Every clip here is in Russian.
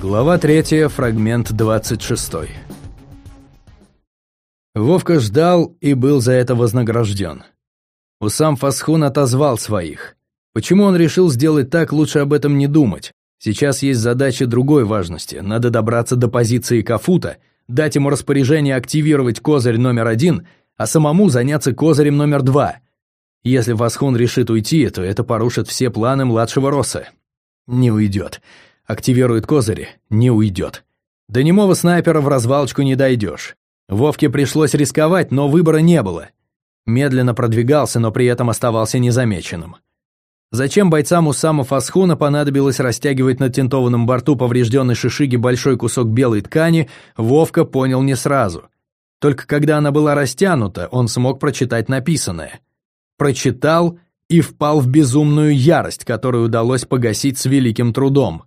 Глава 3, фрагмент 26. Вовка ждал и был за это вознагражден. Усам Фасхун отозвал своих. Почему он решил сделать так, лучше об этом не думать. Сейчас есть задача другой важности. Надо добраться до позиции Кафута, дать ему распоряжение активировать козырь номер один, а самому заняться козырем номер два. Если Фасхун решит уйти, то это порушит все планы младшего Росса. Не уйдет. Активирует козыри, не уйдет. До немого снайпера в развалочку не дойдешь. Вовке пришлось рисковать, но выбора не было. Медленно продвигался, но при этом оставался незамеченным. Зачем бойцам у самого Асхуна понадобилось растягивать на тентованном борту поврежденной шишиги большой кусок белой ткани, Вовка понял не сразу. Только когда она была растянута, он смог прочитать написанное. Прочитал и впал в безумную ярость, которую удалось погасить с великим трудом.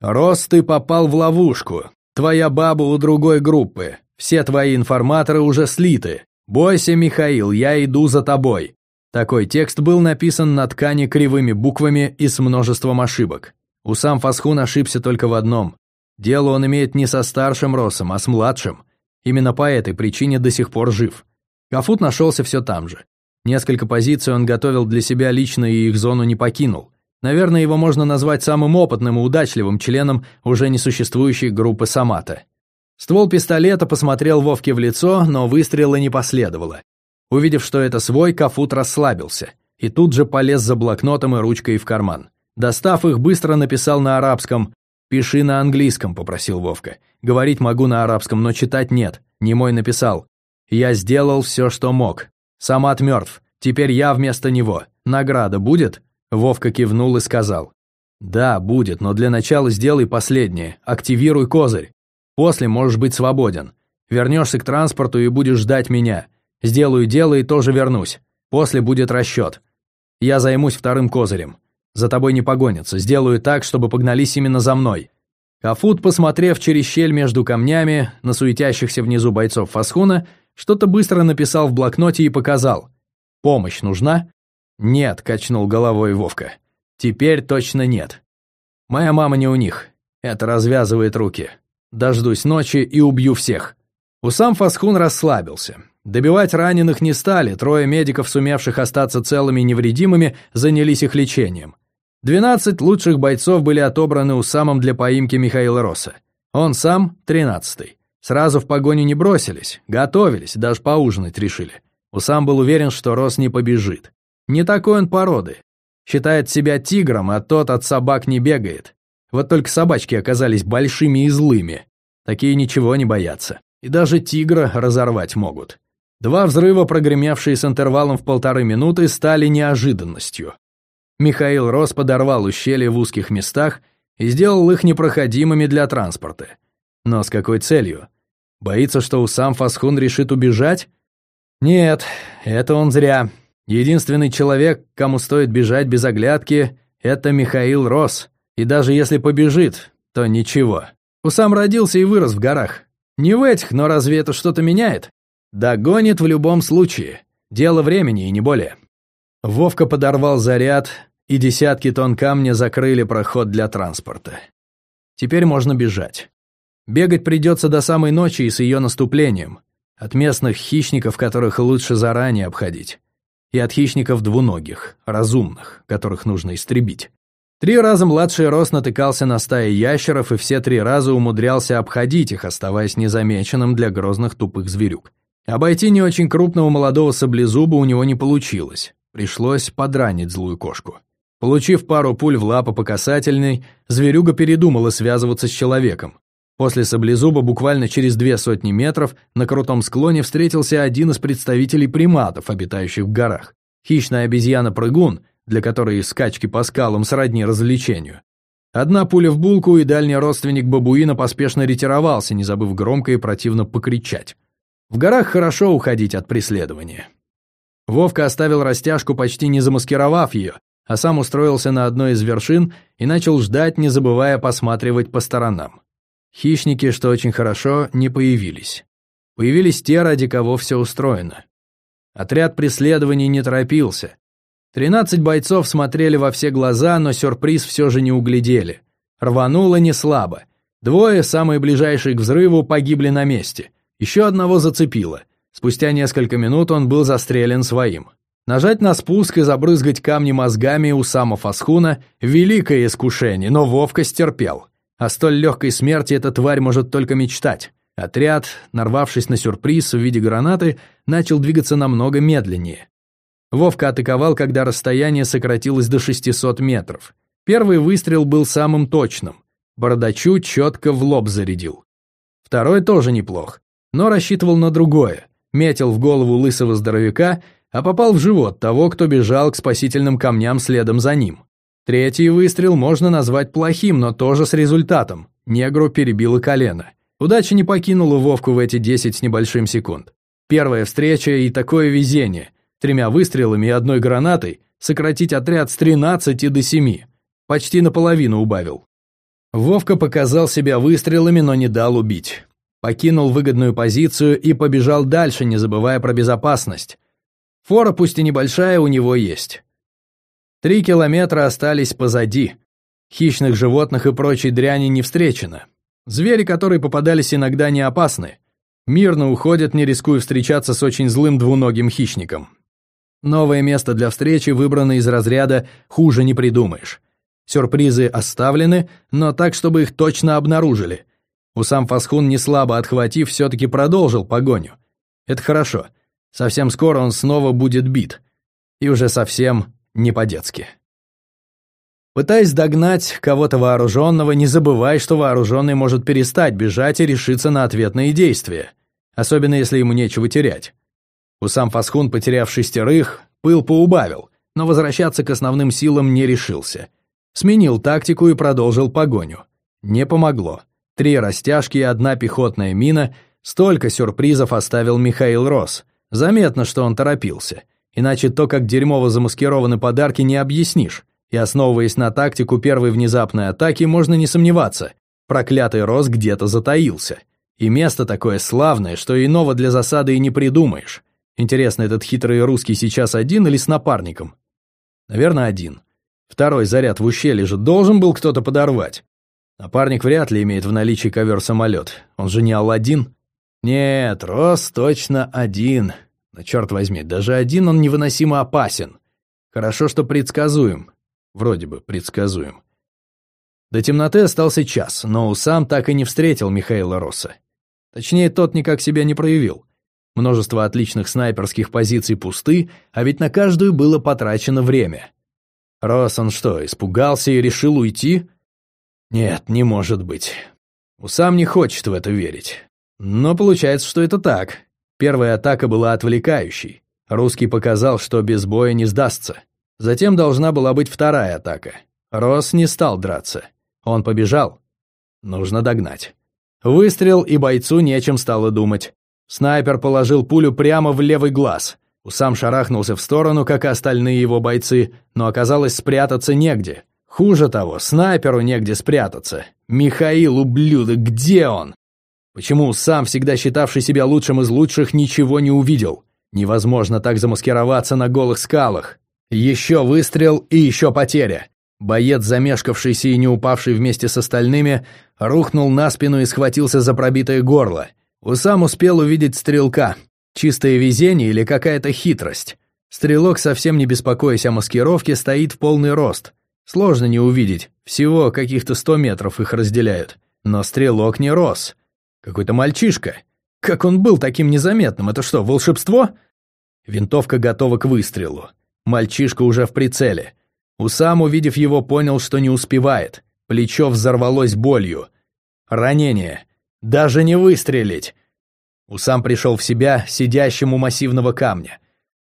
«Рос, ты попал в ловушку. Твоя баба у другой группы. Все твои информаторы уже слиты. Бойся, Михаил, я иду за тобой». Такой текст был написан на ткани кривыми буквами и с множеством ошибок. Усам Фасхун ошибся только в одном. Дело он имеет не со старшим Росом, а с младшим. Именно по этой причине до сих пор жив. Кафут нашелся все там же. Несколько позиций он готовил для себя лично и их зону не покинул. Наверное, его можно назвать самым опытным и удачливым членом уже несуществующей группы Самата. Ствол пистолета посмотрел Вовке в лицо, но выстрела не последовало. Увидев, что это свой, Кафут расслабился и тут же полез за блокнотом и ручкой в карман. Достав их, быстро написал на арабском «Пиши на английском», — попросил Вовка. «Говорить могу на арабском, но читать нет». Немой написал «Я сделал все, что мог. Самат мертв. Теперь я вместо него. Награда будет?» Вовка кивнул и сказал. «Да, будет, но для начала сделай последнее. Активируй козырь. После можешь быть свободен. Вернешься к транспорту и будешь ждать меня. Сделаю дело и тоже вернусь. После будет расчет. Я займусь вторым козырем. За тобой не погонятся. Сделаю так, чтобы погнались именно за мной». Кафут, посмотрев через щель между камнями на суетящихся внизу бойцов Фасхуна, что-то быстро написал в блокноте и показал. «Помощь нужна?» «Нет», — качнул головой Вовка. «Теперь точно нет. Моя мама не у них. Это развязывает руки. Дождусь ночи и убью всех». Усам Фасхун расслабился. Добивать раненых не стали, трое медиков, сумевших остаться целыми и невредимыми, занялись их лечением. Двенадцать лучших бойцов были отобраны Усамом для поимки Михаила Росса. Он сам – тринадцатый. Сразу в погоню не бросились, готовились, даже поужинать решили. Усам был уверен, что Росс не побежит. Не такой он породы. Считает себя тигром, а тот от собак не бегает. Вот только собачки оказались большими и злыми. Такие ничего не боятся. И даже тигра разорвать могут. Два взрыва, прогремевшие с интервалом в полторы минуты, стали неожиданностью. Михаил Рос подорвал ущелья в узких местах и сделал их непроходимыми для транспорта. Но с какой целью? Боится, что у сам Фасхун решит убежать? Нет, это он зря. Единственный человек, кому стоит бежать без оглядки, это Михаил Рос. И даже если побежит, то ничего. Усам родился и вырос в горах. Не в этих, но разве это что-то меняет? Догонит в любом случае. Дело времени и не более. Вовка подорвал заряд, и десятки тонн камня закрыли проход для транспорта. Теперь можно бежать. Бегать придется до самой ночи и с ее наступлением. От местных хищников, которых лучше заранее обходить и от хищников двуногих, разумных, которых нужно истребить. Три раза младший Рос натыкался на стаи ящеров и все три раза умудрялся обходить их, оставаясь незамеченным для грозных тупых зверюк. Обойти не очень крупного молодого саблезуба у него не получилось. Пришлось подранить злую кошку. Получив пару пуль в лапу по касательной, зверюга передумала связываться с человеком. После саблезуба буквально через две сотни метров на крутом склоне встретился один из представителей приматов, обитающих в горах. Хищная обезьяна-прыгун, для которой скачки по скалам сродни развлечению. Одна пуля в булку, и дальний родственник бабуина поспешно ретировался, не забыв громко и противно покричать. В горах хорошо уходить от преследования. Вовка оставил растяжку, почти не замаскировав ее, а сам устроился на одной из вершин и начал ждать, не забывая посматривать по сторонам. Хищники, что очень хорошо, не появились. Появились те, ради кого все устроено. Отряд преследований не торопился. Тринадцать бойцов смотрели во все глаза, но сюрприз все же не углядели. Рвануло не слабо. Двое, самые ближайшие к взрыву, погибли на месте. Еще одного зацепило. Спустя несколько минут он был застрелен своим. Нажать на спуск и забрызгать камни мозгами у самого Фасхуна – великое искушение, но Вовка стерпел. О столь легкой смерти эта тварь может только мечтать. Отряд, нарвавшись на сюрприз в виде гранаты, начал двигаться намного медленнее. Вовка атаковал, когда расстояние сократилось до 600 метров. Первый выстрел был самым точным. Бородачу четко в лоб зарядил. Второй тоже неплох, но рассчитывал на другое. Метил в голову лысого здоровяка – а попал в живот того, кто бежал к спасительным камням следом за ним. Третий выстрел можно назвать плохим, но тоже с результатом. Негру перебило колено. Удача не покинула Вовку в эти 10 с небольшим секунд. Первая встреча и такое везение. Тремя выстрелами и одной гранатой сократить отряд с 13 до 7. Почти наполовину убавил. Вовка показал себя выстрелами, но не дал убить. Покинул выгодную позицию и побежал дальше, не забывая про безопасность. Фора, пусть и небольшая, у него есть. Три километра остались позади. Хищных животных и прочей дряни не встречено. Звери, которые попадались иногда, не опасны. Мирно уходят, не рискуя встречаться с очень злым двуногим хищником. Новое место для встречи выбрано из разряда «хуже не придумаешь». Сюрпризы оставлены, но так, чтобы их точно обнаружили. Усам Фасхун, не слабо отхватив, все-таки продолжил погоню. Это хорошо. Совсем скоро он снова будет бит. И уже совсем не по-детски. Пытаясь догнать кого-то вооруженного, не забывай, что вооруженный может перестать бежать и решиться на ответные действия, особенно если ему нечего терять. Усам Фасхун, потеряв шестерых, пыл поубавил, но возвращаться к основным силам не решился. Сменил тактику и продолжил погоню. Не помогло. Три растяжки и одна пехотная мина, столько сюрпризов оставил Михаил Рос – Заметно, что он торопился. Иначе то, как дерьмово замаскированы подарки, не объяснишь. И основываясь на тактику первой внезапной атаки, можно не сомневаться. Проклятый Рос где-то затаился. И место такое славное, что иного для засады и не придумаешь. Интересно, этот хитрый русский сейчас один или с напарником? Наверное, один. Второй заряд в ущелье же должен был кто-то подорвать. Напарник вряд ли имеет в наличии ковер-самолет. Он же не Алладин. Нет, Рос точно один. Но черт возьми, даже один он невыносимо опасен. Хорошо, что предсказуем. Вроде бы предсказуем. До темноты остался час, но Усам так и не встретил Михаила Росса. Точнее, тот никак себя не проявил. Множество отличных снайперских позиций пусты, а ведь на каждую было потрачено время. Росс он что, испугался и решил уйти? Нет, не может быть. Усам не хочет в это верить. Но получается, что это так. Первая атака была отвлекающей. Русский показал, что без боя не сдастся. Затем должна была быть вторая атака. Рос не стал драться. Он побежал. Нужно догнать. Выстрел, и бойцу нечем стало думать. Снайпер положил пулю прямо в левый глаз. Усам шарахнулся в сторону, как и остальные его бойцы, но оказалось спрятаться негде. Хуже того, снайперу негде спрятаться. Михаил, ублюдок, где он? Почему сам, всегда считавший себя лучшим из лучших, ничего не увидел? Невозможно так замаскироваться на голых скалах. Еще выстрел и еще потеря. Боец, замешкавшийся и не упавший вместе с остальными, рухнул на спину и схватился за пробитое горло. Усам успел увидеть стрелка. Чистое везение или какая-то хитрость. Стрелок, совсем не беспокоясь о маскировке, стоит в полный рост. Сложно не увидеть, всего каких-то сто метров их разделяют. Но стрелок не рос. Какой-то мальчишка. Как он был таким незаметным? Это что, волшебство? Винтовка готова к выстрелу. Мальчишка уже в прицеле. Усам, увидев его, понял, что не успевает. Плечо взорвалось болью. Ранение. Даже не выстрелить. Усам пришел в себя, сидящим у массивного камня.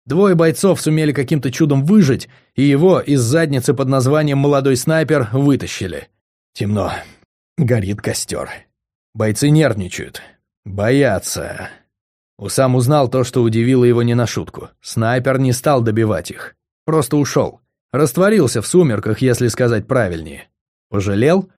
Двое бойцов сумели каким-то чудом выжить, и его из задницы под названием «Молодой снайпер» вытащили. Темно. Горит костер. Бойцы нервничают. Боятся. Усам узнал то, что удивило его не на шутку. Снайпер не стал добивать их. Просто ушел. Растворился в сумерках, если сказать правильнее. Пожалел?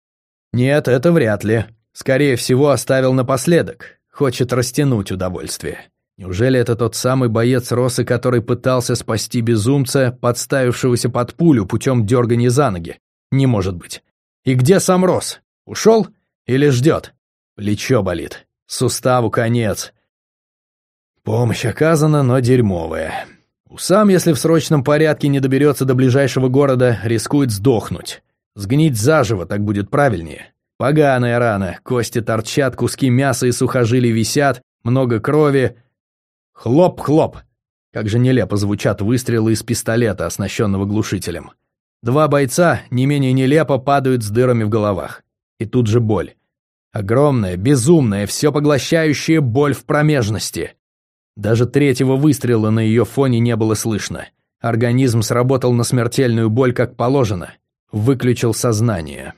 Нет, это вряд ли. Скорее всего, оставил напоследок. Хочет растянуть удовольствие. Неужели это тот самый боец Росы, который пытался спасти безумца, подставившегося под пулю путем дергания за ноги? Не может быть. И где сам Рос? Ушел? Или ждет? Плечо болит. Суставу конец. Помощь оказана, но дерьмовая. Усам, если в срочном порядке не доберется до ближайшего города, рискует сдохнуть. Сгнить заживо, так будет правильнее. Поганая рана, кости торчат, куски мяса и сухожилий висят, много крови. Хлоп-хлоп. Как же нелепо звучат выстрелы из пистолета, оснащенного глушителем. Два бойца, не менее нелепо, падают с дырами в головах. И тут же боль. Огромная, безумная, все поглощающая боль в промежности. Даже третьего выстрела на ее фоне не было слышно. Организм сработал на смертельную боль как положено. Выключил сознание.